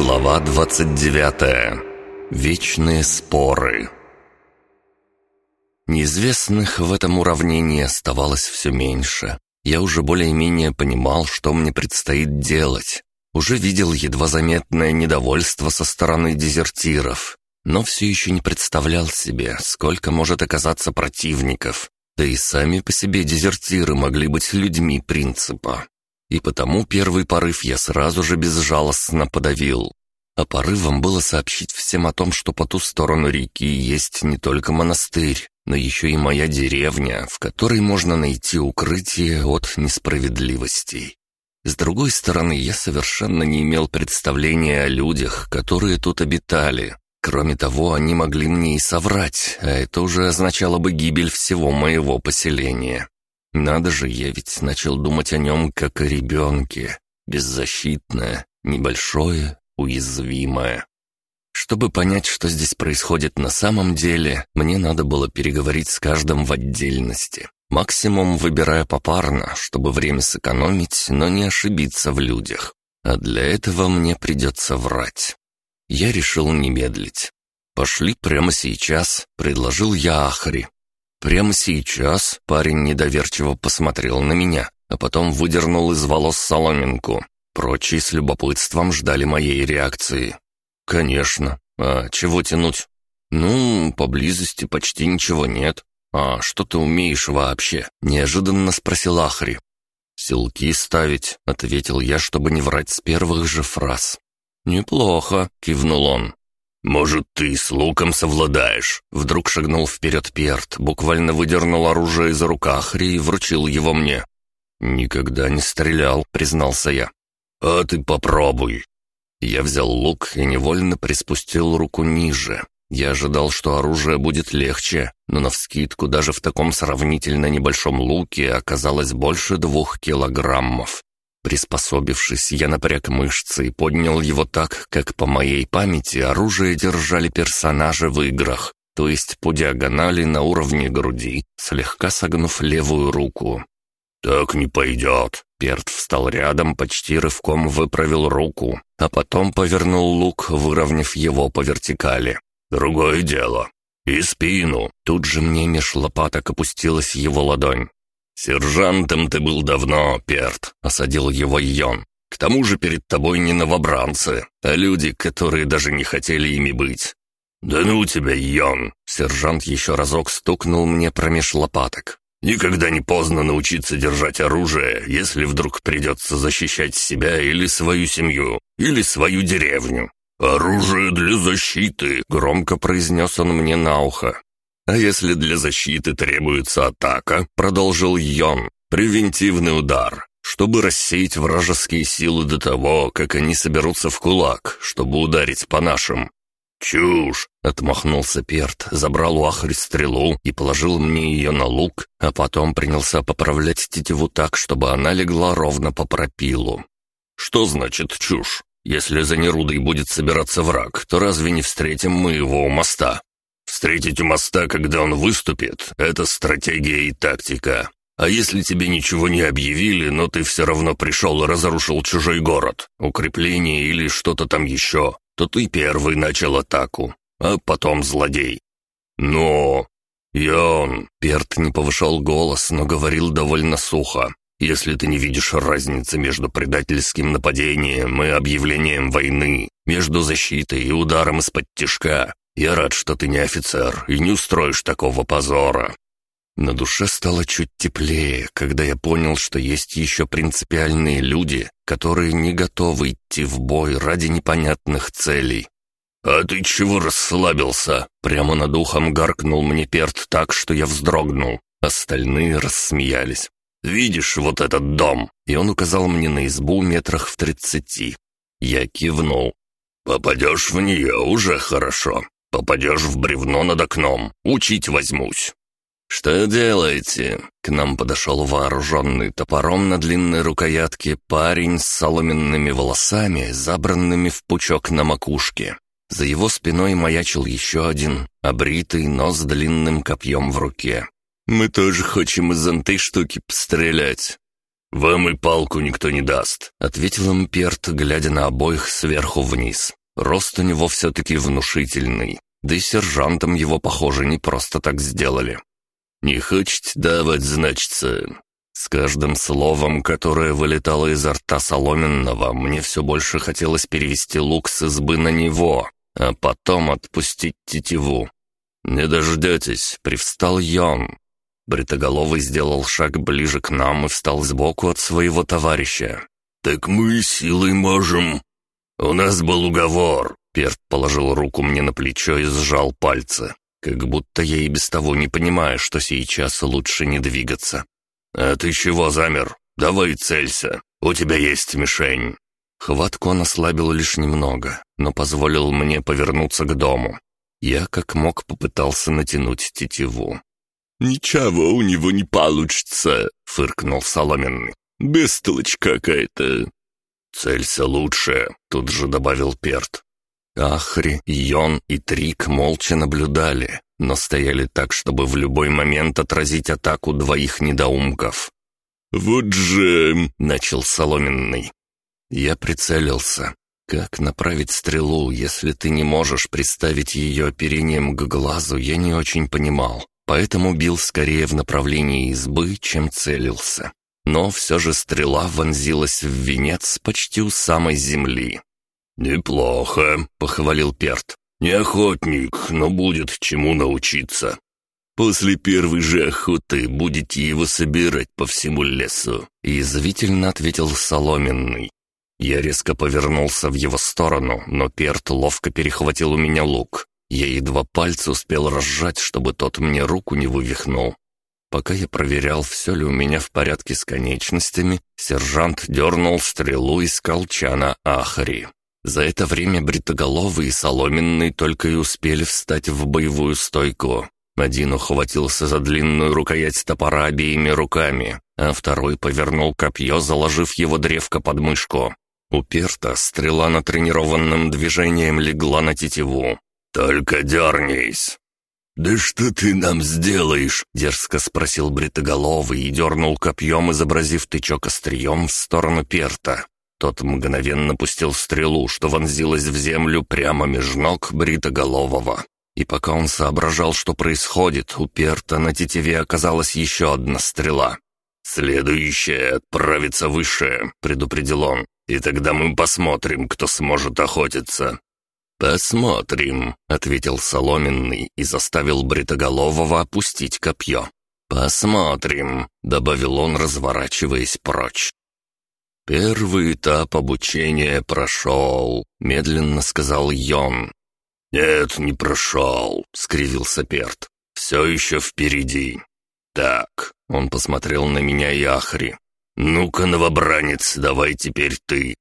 Глава 29. Вечные споры. Неизвестных в этом уравнении оставалось все меньше. Я уже более-менее понимал, что мне предстоит делать. Уже видел едва заметное недовольство со стороны дезертиров, но все еще не представлял себе, сколько может оказаться противников. Да и сами по себе дезертиры могли быть людьми принципа. И потому первый порыв я сразу же безжалостно подавил. А порывом было сообщить всем о том, что по ту сторону реки есть не только монастырь, но еще и моя деревня, в которой можно найти укрытие от несправедливостей. С другой стороны, я совершенно не имел представления о людях, которые тут обитали. Кроме того, они могли мне и соврать, а это уже означало бы гибель всего моего поселения. Надо же, я ведь начал думать о нем как о ребенке. Беззащитное, небольшое, уязвимое. Чтобы понять, что здесь происходит на самом деле, мне надо было переговорить с каждым в отдельности. Максимум выбирая попарно, чтобы время сэкономить, но не ошибиться в людях. А для этого мне придется врать. Я решил не медлить. «Пошли прямо сейчас», — предложил я Ахри. Прямо сейчас парень недоверчиво посмотрел на меня, а потом выдернул из волос соломинку. Прочие с любопытством ждали моей реакции. «Конечно. А чего тянуть?» «Ну, поблизости почти ничего нет. А что ты умеешь вообще?» — неожиданно спросил Ахри. «Селки ставить», — ответил я, чтобы не врать с первых же фраз. «Неплохо», — кивнул он. «Может, ты с луком совладаешь?» Вдруг шагнул вперед Перт, буквально выдернул оружие из рук Ахри и вручил его мне. «Никогда не стрелял», — признался я. «А ты попробуй». Я взял лук и невольно приспустил руку ниже. Я ожидал, что оружие будет легче, но навскидку даже в таком сравнительно небольшом луке оказалось больше двух килограммов. Приспособившись, я напряг мышцы и поднял его так, как по моей памяти оружие держали персонажи в играх, то есть по диагонали на уровне груди, слегка согнув левую руку. «Так не пойдет». Перт встал рядом, почти рывком выправил руку, а потом повернул лук, выровняв его по вертикали. «Другое дело. И спину». Тут же мне меж лопаток опустилась его ладонь. «Сержантом ты был давно, Перт», — осадил его Йон. «К тому же перед тобой не новобранцы, а люди, которые даже не хотели ими быть». «Да ну тебя, Йон!» — сержант еще разок стукнул мне промеж лопаток. «Никогда не поздно научиться держать оружие, если вдруг придется защищать себя или свою семью, или свою деревню. «Оружие для защиты», — громко произнес он мне на ухо. «А если для защиты требуется атака?» — продолжил Йон. «Превентивный удар, чтобы рассеять вражеские силы до того, как они соберутся в кулак, чтобы ударить по нашим». «Чушь!» — отмахнулся Перт, забрал у Ахри стрелу и положил мне ее на лук, а потом принялся поправлять тетиву так, чтобы она легла ровно по пропилу. «Что значит чушь? Если за Нерудой будет собираться враг, то разве не встретим мы его у моста? Встретить у моста, когда он выступит, это стратегия и тактика. А если тебе ничего не объявили, но ты все равно пришел и разрушил чужой город, укрепление или что-то там еще, то ты первый начал атаку, а потом злодей. Но... Йон... Перт не повышал голос, но говорил довольно сухо. Если ты не видишь разницы между предательским нападением и объявлением войны, между защитой и ударом из-под тишка, я рад, что ты не офицер и не устроишь такого позора». На душе стало чуть теплее, когда я понял, что есть еще принципиальные люди, которые не готовы идти в бой ради непонятных целей. «А ты чего расслабился?» Прямо над ухом гаркнул мне перт так, что я вздрогнул. Остальные рассмеялись. «Видишь вот этот дом?» И он указал мне на избу метрах в тридцати. Я кивнул. «Попадешь в нее уже хорошо. Попадешь в бревно над окном, учить возьмусь». «Что делаете?» К нам подошел вооруженный топором на длинной рукоятке парень с соломенными волосами, забранными в пучок на макушке. За его спиной маячил еще один, обритый, но с длинным копьем в руке. «Мы тоже хотим из этой штуки пострелять». «Вам и палку никто не даст», — ответил Имперт, глядя на обоих сверху вниз. Рост у него все-таки внушительный, да и сержантом его, похоже, не просто так сделали. «Не хочете давать, значится?» С каждым словом, которое вылетало изо рта Соломенного, мне все больше хотелось перевести лук с избы на него, а потом отпустить тетиву. «Не дождетесь», — привстал Йон. Бритоголовый сделал шаг ближе к нам и встал сбоку от своего товарища. «Так мы силой можем. У нас был уговор». Перт положил руку мне на плечо и сжал пальцы, как будто я и без того не понимаю, что сейчас лучше не двигаться. «А ты чего замер? Давай целься. У тебя есть мишень». Хватку он ослабил лишь немного, но позволил мне повернуться к дому. Я как мог попытался натянуть тетиву. «Ничего у него не получится», — фыркнул Соломенный. «Бестолочь какая-то». «Целься лучше», — тут же добавил Перт. Ахри, Йон и Трик молча наблюдали, но стояли так, чтобы в любой момент отразить атаку двоих недоумков. «Вот же...» — начал Соломенный. Я прицелился. Как направить стрелу, если ты не можешь приставить ее оперением к глазу, я не очень понимал поэтому бил скорее в направлении избы, чем целился. Но все же стрела вонзилась в венец почти у самой земли. «Неплохо», — похвалил Перт. «Не охотник, но будет чему научиться. После первой же охоты будете его собирать по всему лесу», — язвительно ответил Соломенный. Я резко повернулся в его сторону, но Перт ловко перехватил у меня лук. Я едва пальцы успел разжать, чтобы тот мне руку не вывихнул. Пока я проверял, все ли у меня в порядке с конечностями, сержант дернул стрелу из колчана Ахари. За это время Бритоголовый и Соломенный только и успели встать в боевую стойку. Один ухватился за длинную рукоять топора обеими руками, а второй повернул копье, заложив его древко под мышку. У Перта стрела натренированным движением легла на тетиву. «Только дернись!» «Да что ты нам сделаешь?» — дерзко спросил Бритоголовый и дернул копьем, изобразив тычок острием в сторону Перта. Тот мгновенно пустил стрелу, что вонзилась в землю прямо меж ног Бритоголового. И пока он соображал, что происходит, у Перта на тетиве оказалась еще одна стрела. «Следующая отправится выше», — предупредил он. «И тогда мы посмотрим, кто сможет охотиться. «Посмотрим», — ответил Соломенный и заставил Бритоголового опустить копье. «Посмотрим», — добавил он, разворачиваясь прочь. «Первый этап обучения прошел», — медленно сказал Йон. «Нет, не прошел», — скривился Перт. «Все еще впереди». «Так», — он посмотрел на меня и Ахри. «Ну-ка, новобранец, давай теперь ты».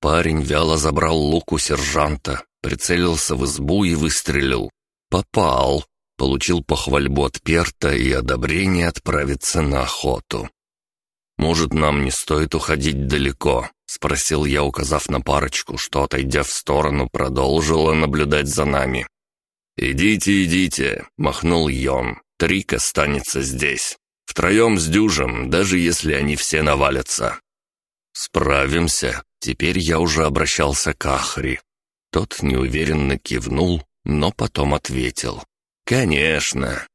Парень вяло забрал лук у сержанта, Прицелился в избу и выстрелил. Попал. Получил похвальбу от Перта и одобрение отправиться на охоту. «Может, нам не стоит уходить далеко?» — спросил я, указав на парочку, что, отойдя в сторону, продолжила наблюдать за нами. «Идите, идите», — махнул Йон. «Трик останется здесь. Втроем с дюжем, даже если они все навалятся». «Справимся». Теперь я уже обращался к Ахри. Тот неуверенно кивнул, но потом ответил. «Конечно,